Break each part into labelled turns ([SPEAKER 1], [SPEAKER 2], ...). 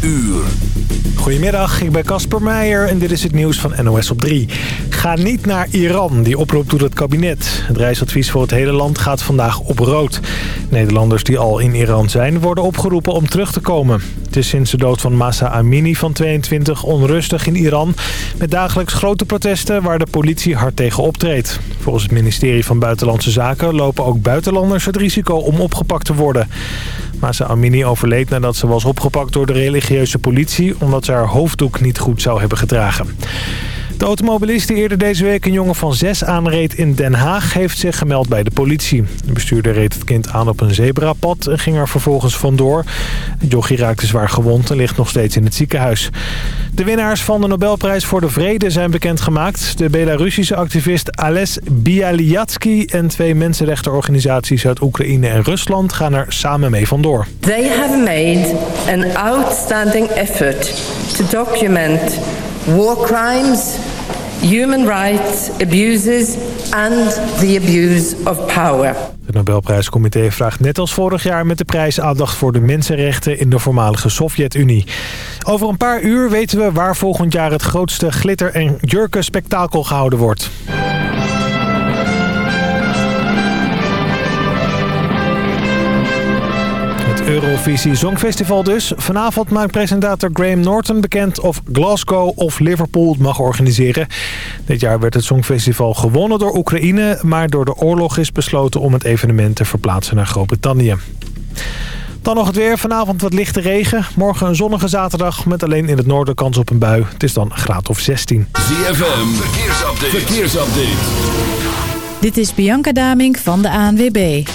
[SPEAKER 1] uur.
[SPEAKER 2] Goedemiddag, ik ben Casper Meijer en dit is het nieuws van NOS op 3. Ga niet naar Iran, die oproep doet het kabinet. Het reisadvies voor het hele land gaat vandaag op rood. Nederlanders die al in Iran zijn worden opgeroepen om terug te komen. Het is sinds de dood van Masa Amini van 22 onrustig in Iran... met dagelijks grote protesten waar de politie hard tegen optreedt. Volgens het ministerie van Buitenlandse Zaken lopen ook buitenlanders het risico om opgepakt te worden. Masa Amini overleed nadat ze was opgepakt door de religieuze politie... omdat ze haar hoofddoek niet goed zou hebben gedragen. De automobilist die eerder deze week een jongen van zes aanreed in Den Haag... heeft zich gemeld bij de politie. De bestuurder reed het kind aan op een zebrapad en ging er vervolgens vandoor. Het jochie raakte zwaar gewond en ligt nog steeds in het ziekenhuis. De winnaars van de Nobelprijs voor de Vrede zijn bekendgemaakt. De Belarusische activist Ales Bialyatsky en twee mensenrechtenorganisaties uit Oekraïne en Rusland gaan er samen mee vandoor.
[SPEAKER 3] They have made an outstanding effort to document war crimes, human rights abuses and the abuse of power.
[SPEAKER 2] Het Nobelprijscomité vraagt net als vorig jaar met de prijs aandacht voor de mensenrechten in de voormalige Sovjet-Unie. Over een paar uur weten we waar volgend jaar het grootste glitter- en jurken-spektakel gehouden wordt. Eurovisie Songfestival dus. Vanavond maakt presentator Graham Norton bekend of Glasgow of Liverpool het mag organiseren. Dit jaar werd het Songfestival gewonnen door Oekraïne... maar door de oorlog is besloten om het evenement te verplaatsen naar Groot-Brittannië. Dan nog het weer. Vanavond wat lichte regen. Morgen een zonnige zaterdag met alleen in het noorden kans op een bui. Het is dan graad of 16.
[SPEAKER 1] ZFM, verkeersupdate. verkeersupdate.
[SPEAKER 4] Dit is Bianca Damink van de ANWB.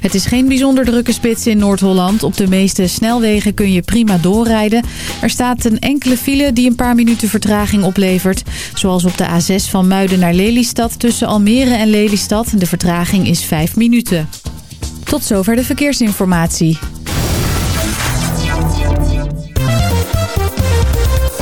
[SPEAKER 4] Het is geen bijzonder drukke spits in Noord-Holland. Op de meeste snelwegen kun je prima doorrijden. Er staat een enkele file die een paar minuten vertraging oplevert. Zoals op de A6 van Muiden naar Lelystad tussen Almere en Lelystad. De vertraging is 5 minuten. Tot zover de verkeersinformatie.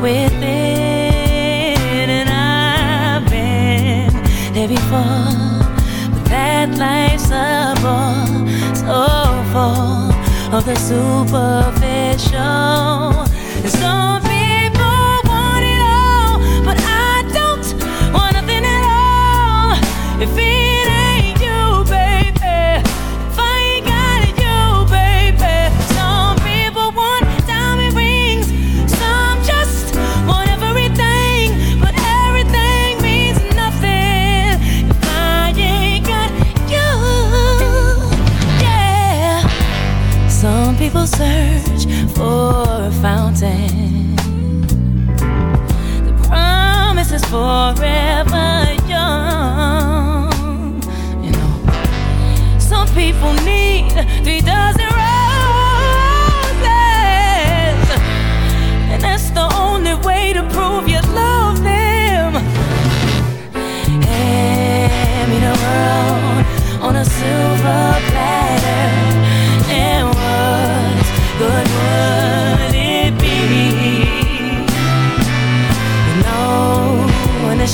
[SPEAKER 5] Within. And I've been there before, but that life's a bore so full of the superficial. And some people want it all, but I don't want nothing at all. If it search for a fountain. The promise is forever young. You know, some people need three dozen roses, and that's the only way to prove you love them. World on a silver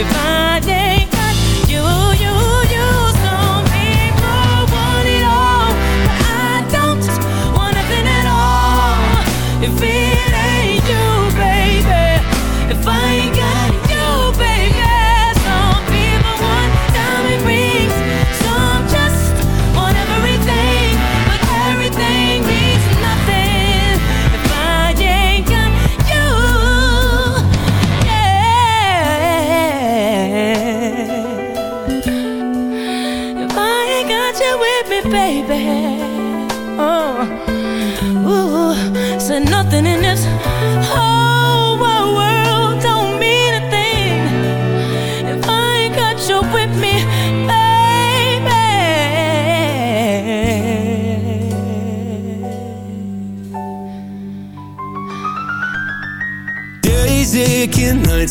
[SPEAKER 6] if I
[SPEAKER 7] did.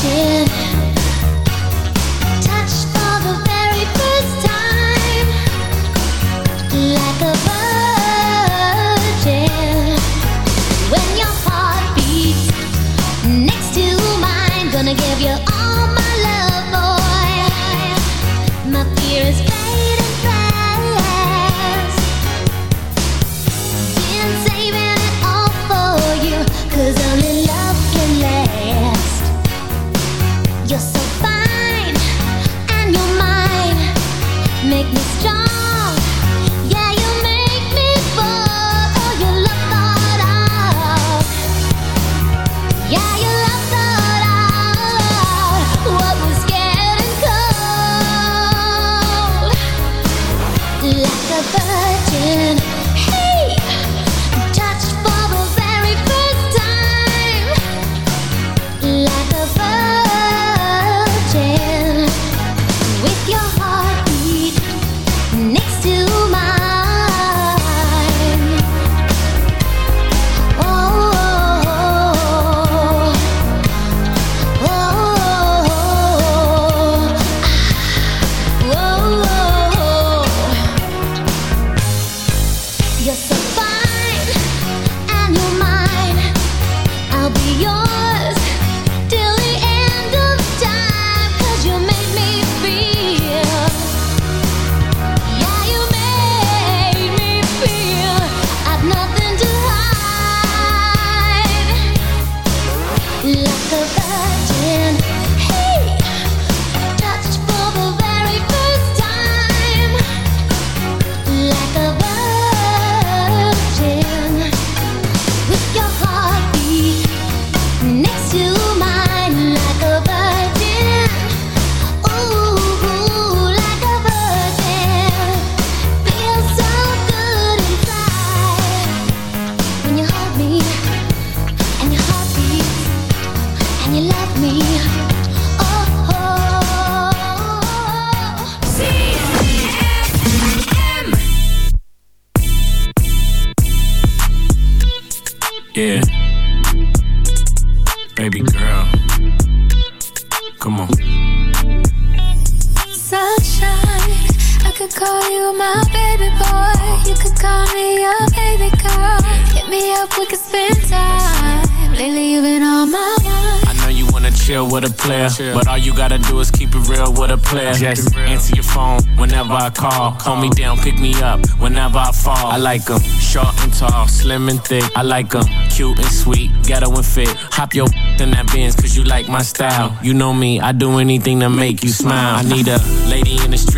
[SPEAKER 7] pretend I
[SPEAKER 5] call. Me
[SPEAKER 8] down, pick me up whenever I fall. I like them short and tall, slim and thick. I like them cute and sweet, ghetto and fit. Hop your in that Benz cause you like my style. You know me, I do anything to make you smile. I need a lady in the street,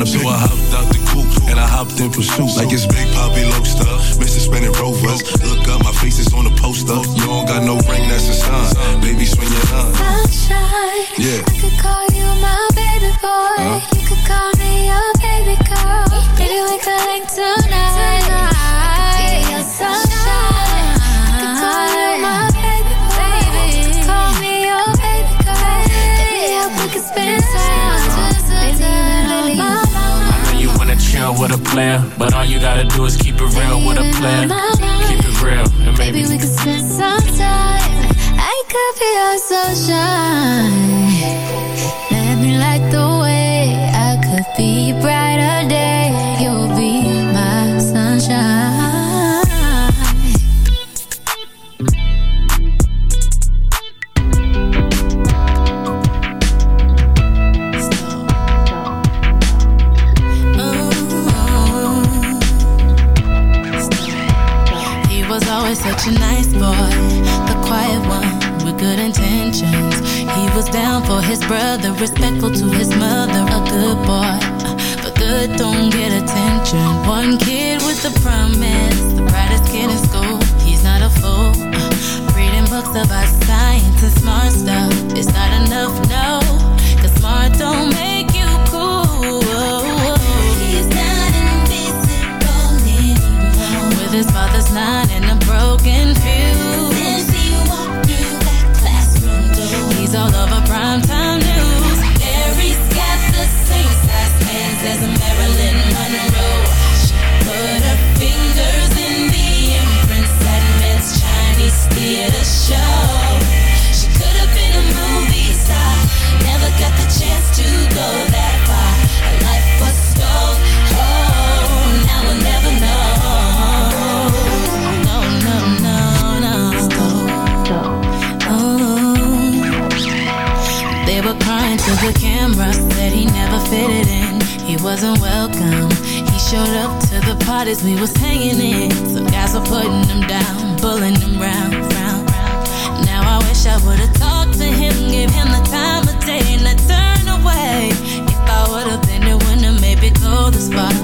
[SPEAKER 9] to So I hopped out the coupe and I hopped in pursuit. Like it's Big Poppy Lobster. Mr. Spinning Rovers. Look up, my face is on the poster. You don't got no ring, that's a sign. Baby, swing your line.
[SPEAKER 5] Sunshine,
[SPEAKER 9] Yeah.
[SPEAKER 5] I could call you my baby boy. You could call me your baby girl. Maybe we could link tonight.
[SPEAKER 8] Player, but all you gotta do is keep it real with a player. Keep it real, and
[SPEAKER 5] Maybe
[SPEAKER 8] maybe
[SPEAKER 5] we could spend some time. I could be your sunshine.
[SPEAKER 10] Respectful to his mother, a good boy. But good don't get attention. One kid with a promise, the brightest kid in school. He's not a fool. Reading books about science and smart stuff. It's not enough, no. Cause smart don't make you cool. He's not invisible anymore. With his father's nine and a broken fuse. To the camera, said he never fitted in. He wasn't welcome. He showed up to the parties we was hanging in. Some guys were putting him down, pulling him round, round, round. Now I wish I would've talked to him, gave him the time of day, and I turned away. If I would've been the to maybe go the spot,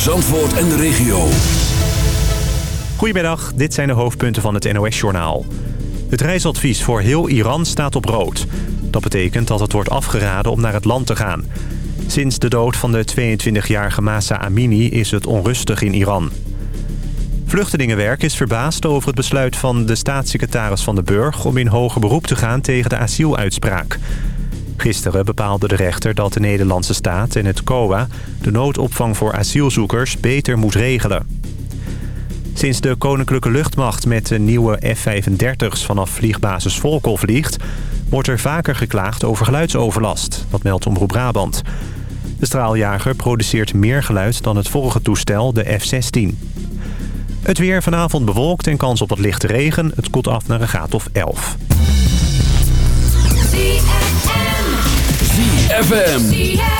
[SPEAKER 1] Zandvoort en de regio.
[SPEAKER 11] Goedemiddag, dit zijn de hoofdpunten van het NOS-journaal. Het reisadvies voor heel Iran staat op rood. Dat betekent dat het wordt afgeraden om naar het land te gaan. Sinds de dood van de 22-jarige Masa Amini is het onrustig in Iran. Vluchtelingenwerk is verbaasd over het besluit van de staatssecretaris van de Burg... om in hoger beroep te gaan tegen de asieluitspraak. Gisteren bepaalde de rechter dat de Nederlandse staat en het COA... de noodopvang voor asielzoekers beter moet regelen. Sinds de Koninklijke Luchtmacht met de nieuwe F-35's vanaf vliegbasis Volkel vliegt... wordt er vaker geklaagd over geluidsoverlast. Dat meldt Omroep Brabant. De straaljager produceert meer geluid dan het vorige toestel, de F-16. Het weer vanavond bewolkt en kans op wat lichte regen. Het koelt af naar een graad of 11.
[SPEAKER 1] ZFM.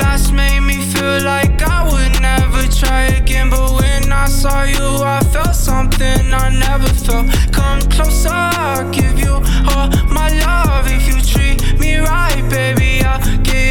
[SPEAKER 12] try again. But when I saw you, I felt something I never felt. Come closer, I'll give you all my love. If you treat me right, baby, I'll give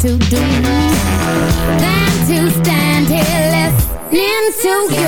[SPEAKER 13] To do than to stand here listening to you.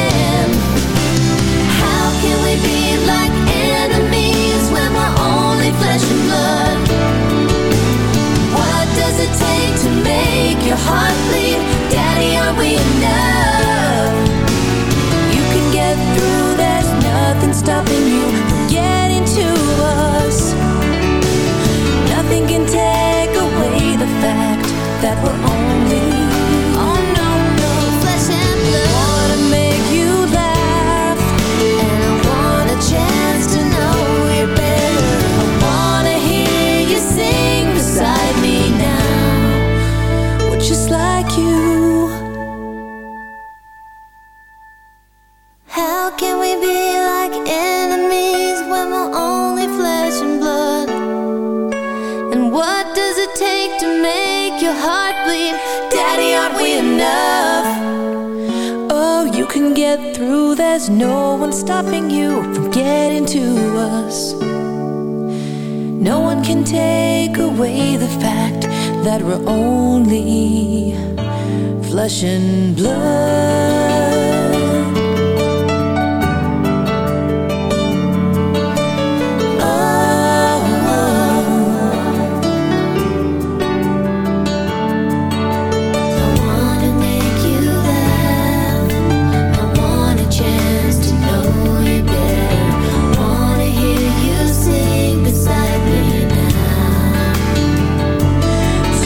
[SPEAKER 14] Your heart like you. How can we be like enemies when we're only flesh and blood? And what does it take to make your heart bleed? Daddy, aren't we enough? Oh, you can get through, there's no one stopping you from getting to us. No one can take away the fact that we're only flesh and blood.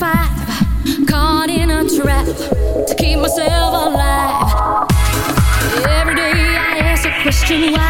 [SPEAKER 14] caught in a trap to keep myself alive. Every day I ask a question why.